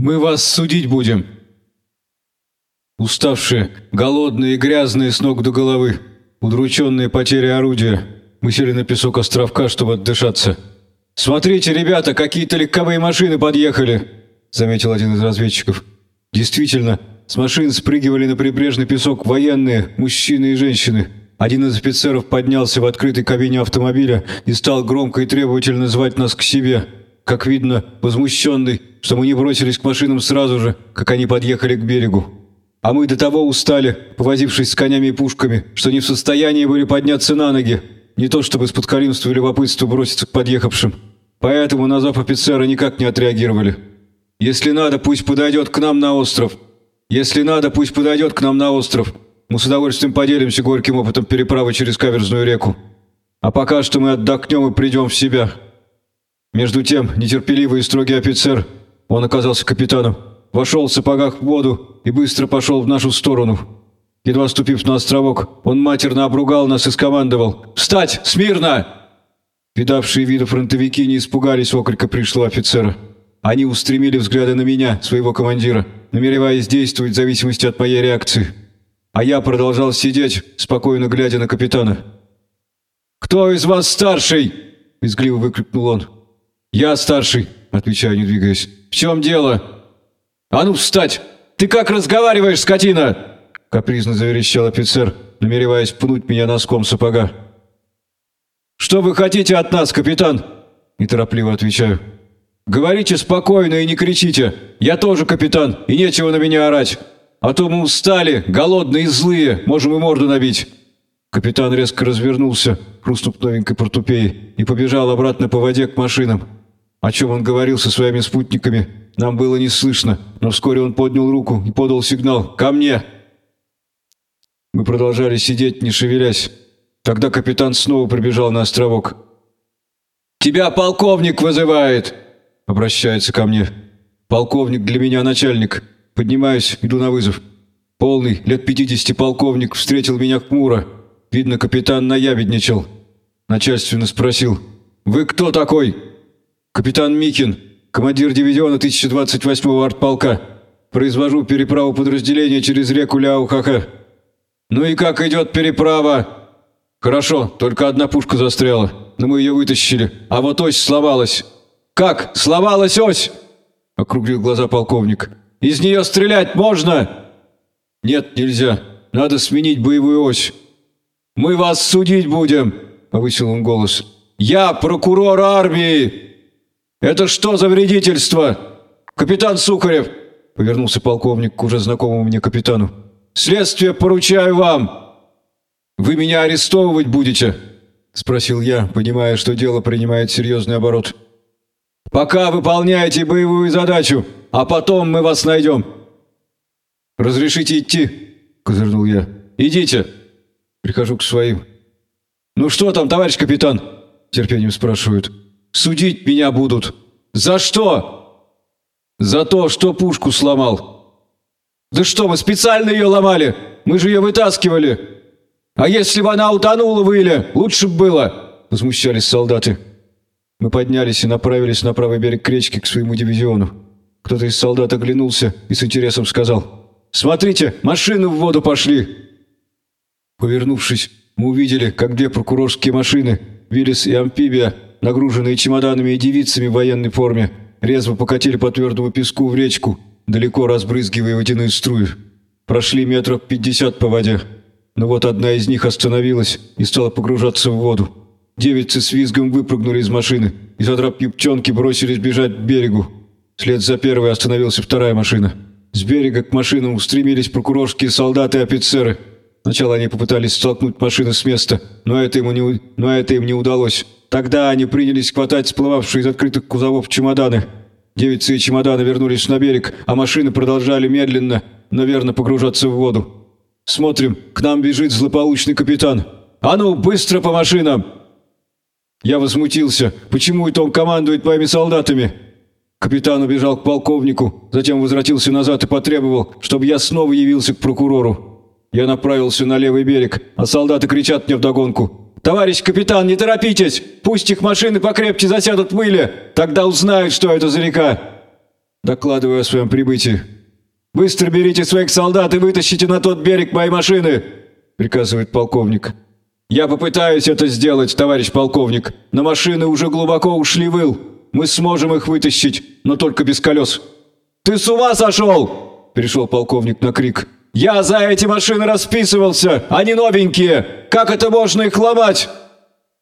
Мы вас судить будем!» Уставшие, голодные и грязные с ног до головы, удрученные потерей орудия, мы сели на песок островка, чтобы отдышаться. «Смотрите, ребята, какие-то легковые машины подъехали!» — заметил один из разведчиков. Действительно, с машин спрыгивали на прибрежный песок военные, мужчины и женщины. Один из офицеров поднялся в открытой кабине автомобиля и стал громко и требовательно звать нас к себе. Как видно, возмущенный, что мы не бросились к машинам сразу же, как они подъехали к берегу. А мы до того устали, повозившись с конями и пушками, что не в состоянии были подняться на ноги, не то чтобы с подкоримства и любопытства броситься к подъехавшим. Поэтому на зов офицера никак не отреагировали. «Если надо, пусть подойдет к нам на остров. Если надо, пусть подойдет к нам на остров. Мы с удовольствием поделимся горьким опытом переправы через Каверзную реку. А пока что мы отдохнем и придем в себя». Между тем, нетерпеливый и строгий офицер, он оказался капитаном, вошел в сапогах в воду и быстро пошел в нашу сторону. Едва ступив на островок, он матерно обругал нас и скомандовал «Встать! Смирно!» Видавшие виды фронтовики не испугались окрика пришлого офицера. Они устремили взгляды на меня, своего командира, намереваясь действовать в зависимости от моей реакции. А я продолжал сидеть, спокойно глядя на капитана. «Кто из вас старший?» – визгливо выкрикнул он. «Я старший», – отвечаю, не двигаясь. «В чем дело?» «А ну встать! Ты как разговариваешь, скотина?» Капризно заверещал офицер, намереваясь пнуть меня носком сапога. «Что вы хотите от нас, капитан?» Неторопливо отвечаю. «Говорите спокойно и не кричите. Я тоже капитан, и нечего на меня орать. А то мы устали, голодные и злые, можем и морду набить». Капитан резко развернулся, хрустнув новенькой портупеей, и побежал обратно по воде к машинам. О чем он говорил со своими спутниками, нам было не слышно, но вскоре он поднял руку и подал сигнал «Ко мне!». Мы продолжали сидеть, не шевелясь. Тогда капитан снова прибежал на островок. «Тебя полковник вызывает!» Обращается ко мне. «Полковник для меня начальник. Поднимаюсь, иду на вызов. Полный, лет пятидесяти полковник встретил меня хмуро. Видно, капитан наябедничал. Начальственно спросил. «Вы кто такой?» «Капитан Микин, командир дивизиона 1028-го артполка. Произвожу переправу подразделения через реку Ляухаха». «Ну и как идет переправа?» «Хорошо, только одна пушка застряла, но мы ее вытащили, а вот ось сломалась». «Как? Сломалась ось?» — округлил глаза полковник. «Из нее стрелять можно?» «Нет, нельзя. Надо сменить боевую ось». «Мы вас судить будем!» — повысил он голос. «Я прокурор армии!» «Это что за вредительство?» «Капитан Сухарев!» — повернулся полковник к уже знакомому мне капитану. «Следствие поручаю вам!» «Вы меня арестовывать будете?» — спросил я, понимая, что дело принимает серьезный оборот. «Пока выполняете боевую задачу, а потом мы вас найдем!» «Разрешите идти?» — козырнул я. «Идите!» Прихожу к своим. «Ну что там, товарищ капитан?» — терпением спрашивают. «Судить меня будут». «За что?» «За то, что пушку сломал». «Да что, мы специально ее ломали? Мы же ее вытаскивали». «А если бы она утонула в иле, лучше бы было!» — возмущались солдаты. Мы поднялись и направились на правый берег речки к своему дивизиону. Кто-то из солдат оглянулся и с интересом сказал «Смотрите, машины в воду пошли!» Повернувшись, мы увидели, как две прокурорские машины, Виллис и Амфибия, нагруженные чемоданами и девицами в военной форме, резво покатили по твердому песку в речку, далеко разбрызгивая водяные струи. Прошли метров пятьдесят по воде. Но вот одна из них остановилась и стала погружаться в воду. Девицы с визгом выпрыгнули из машины и, задрав юбчонки, бросились бежать к берегу. Вслед за первой остановилась вторая машина. С берега к машинам устремились прокурорские солдаты и офицеры – Сначала они попытались столкнуть машину с места, но это, ему не, но это им не удалось. Тогда они принялись хватать всплывавшие из открытых кузовов чемоданы. Девицы и чемоданы вернулись на берег, а машины продолжали медленно, но верно погружаться в воду. Смотрим, к нам бежит злополучный капитан. «А ну, быстро по машинам!» Я возмутился. Почему это он командует моими солдатами? Капитан убежал к полковнику, затем возвратился назад и потребовал, чтобы я снова явился к прокурору. Я направился на левый берег, а солдаты кричат мне вдогонку. «Товарищ капитан, не торопитесь! Пусть их машины покрепче засядут в мыле! Тогда узнают, что это за река!» Докладываю о своем прибытии. «Быстро берите своих солдат и вытащите на тот берег мои машины!» приказывает полковник. «Я попытаюсь это сделать, товарищ полковник, но машины уже глубоко ушли в ил. Мы сможем их вытащить, но только без колес». «Ты с ума сошел?» – перешел полковник на крик. «Я за эти машины расписывался, они новенькие! Как это можно их ломать?»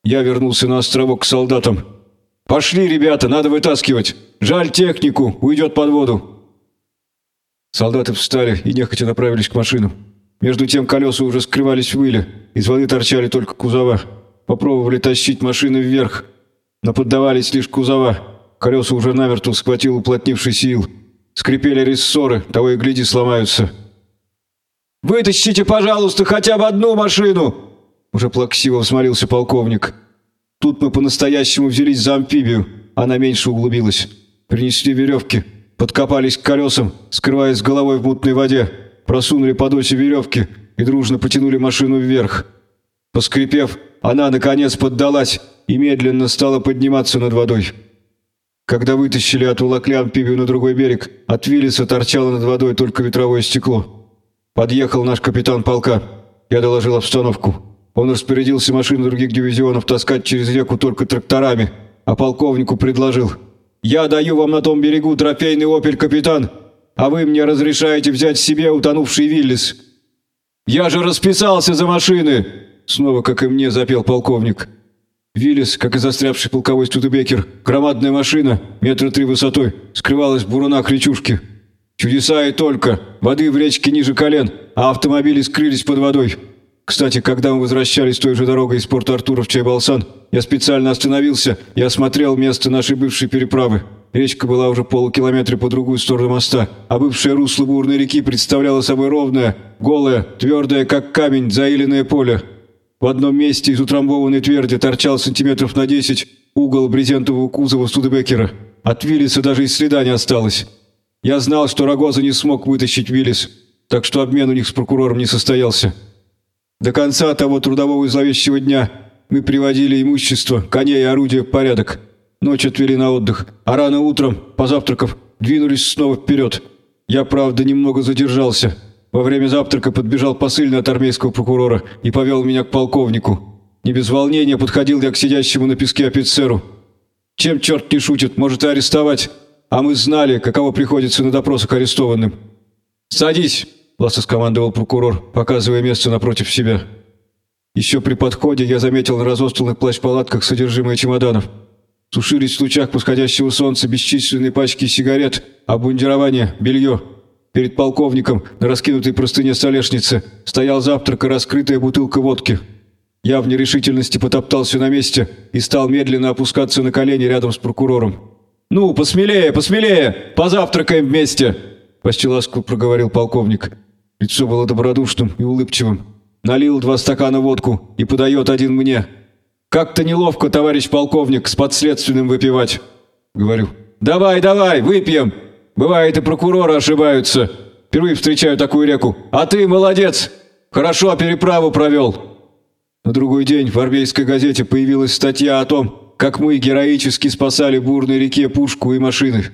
Я вернулся на островок к солдатам. «Пошли, ребята, надо вытаскивать. Жаль технику, уйдет под воду». Солдаты встали и нехотя направились к машинам. Между тем колеса уже скрывались в выле, из воды торчали только кузова. Попробовали тащить машины вверх, но поддавались лишь кузова. Колеса уже намертво схватил уплотнивший сил. Скрипели рессоры, того и гляди сломаются. «Вытащите, пожалуйста, хотя бы одну машину!» Уже плаксиво взмолился полковник. Тут мы по-настоящему взялись за амфибию, она меньше углубилась. Принесли веревки, подкопались к колесам, скрываясь головой в мутной воде просунули под оси веревки и дружно потянули машину вверх. Поскрипев, она, наконец, поддалась и медленно стала подниматься над водой. Когда вытащили от улакли амфибию на другой берег, от Виллиса торчало над водой только ветровое стекло. Подъехал наш капитан полка. Я доложил обстановку. Он распорядился машины других дивизионов таскать через реку только тракторами, а полковнику предложил. «Я даю вам на том берегу трофейный «Опель», капитан а вы мне разрешаете взять себе утонувший Виллис. Я же расписался за машины!» Снова, как и мне, запел полковник. Виллис, как и застрявший полковой Студебекер, громадная машина, метра три высотой, скрывалась в бурунах речушки. Чудеса и только, воды в речке ниже колен, а автомобили скрылись под водой. Кстати, когда мы возвращались той же дорогой из порта Артура в Чайбалсан, я специально остановился и осмотрел место нашей бывшей переправы. Речка была уже полукилометра по другую сторону моста, а бывшее русло бурной реки представляло собой ровное, голое, твердое, как камень, заиленное поле. В одном месте из утрамбованной тверди торчал сантиметров на десять угол брезентового кузова Студебекера. От Виллиса даже и следа не осталось. Я знал, что Рогоза не смог вытащить Виллис, так что обмен у них с прокурором не состоялся. До конца того трудового и зловещего дня мы приводили имущество, коней и орудия в порядок. Ночь отвели на отдых, а рано утром, позавтракав, двинулись снова вперед. Я, правда, немного задержался. Во время завтрака подбежал посыльный от армейского прокурора и повел меня к полковнику. Не без волнения подходил я к сидящему на песке офицеру. Чем черт не шутит, может и арестовать. А мы знали, каково приходится на допросах арестованным. «Садись!» – властно скомандовал прокурор, показывая место напротив себя. Еще при подходе я заметил на разостланных плащ-палатках содержимое чемоданов – Сушились в лучах восходящего солнца бесчисленные пачки сигарет, обмундирование, белье. Перед полковником на раскинутой простыне столешницы стоял завтрак и раскрытая бутылка водки. Я в нерешительности потоптался на месте и стал медленно опускаться на колени рядом с прокурором. «Ну, посмелее, посмелее! Позавтракаем вместе!» Почти ласково проговорил полковник. Лицо было добродушным и улыбчивым. Налил два стакана водку и подает один мне – «Как-то неловко, товарищ полковник, с подследственным выпивать». Говорю. «Давай, давай, выпьем. Бывает, и прокуроры ошибаются. Впервые встречаю такую реку. А ты молодец. Хорошо переправу провел». На другой день в армейской газете появилась статья о том, как мы героически спасали бурной реке пушку и машины.